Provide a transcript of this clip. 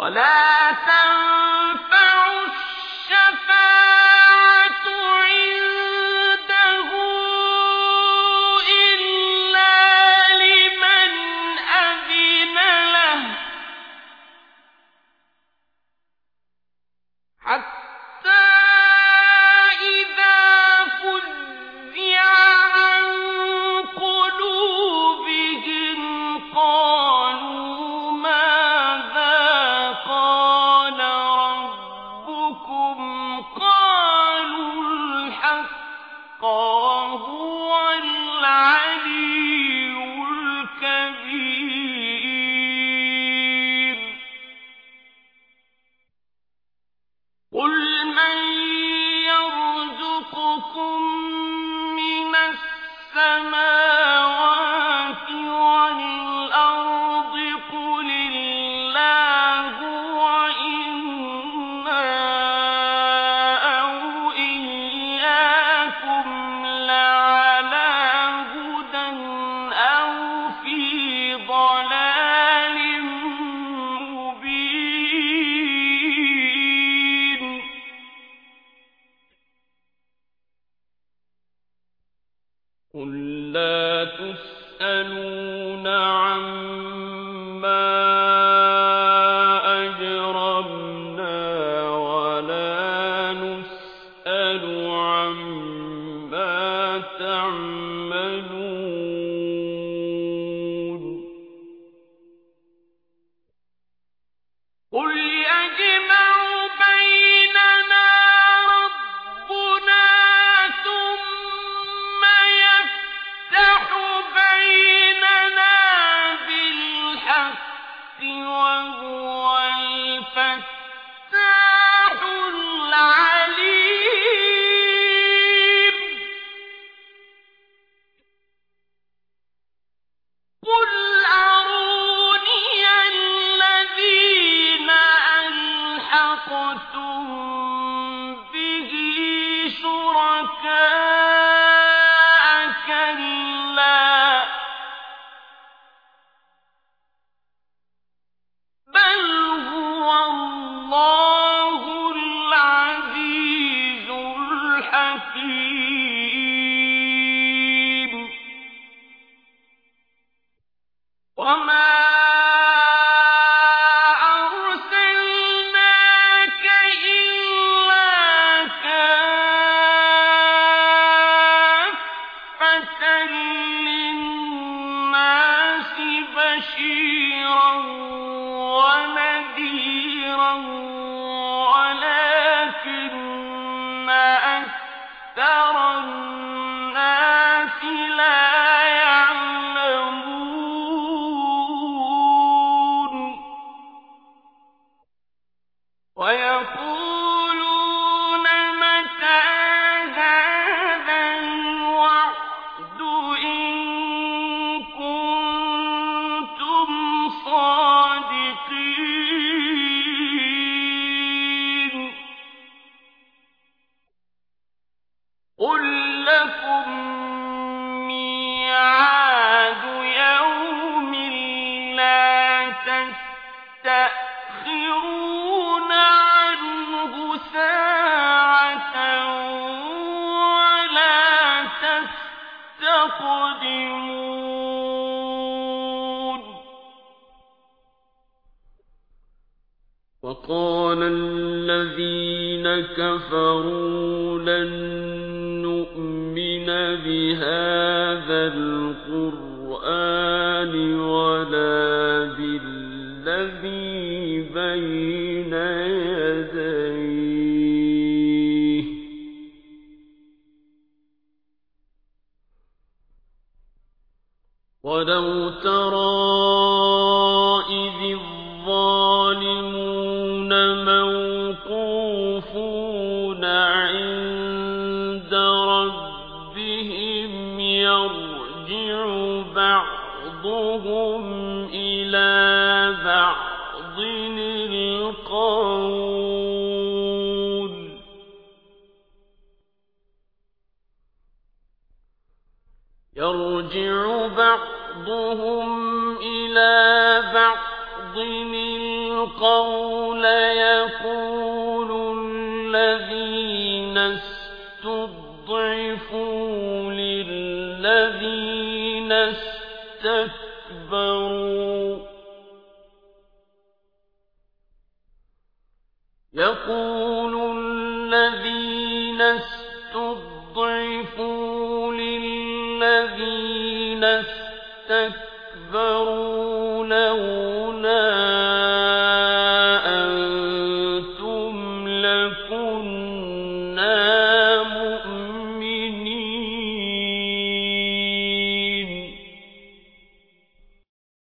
ولا تنظر قل لا تسألون عما أجرمنا ولا نسأل عما تعملون قل أَقْسَمْتُمْ عنه ساعة ولا تستقدمون وقال الذين كفروا لن نؤمن بهذا القرآن يديه. وَلَوْ تَرَىٰ إِذِ الظَّالِمُونَ مَوْقُوفُونَ عِندَ رَبِّهِمْ يَرْجِعُ بَعْضُهُمْ إِلَىٰ بَعْضٍ يرجع بعضهم إلى بعض القول يقول الذين استضعفوا للذين استكبروا. يقول الذين استضعفوا للذين اسْتَكْبَرُوا لَهُ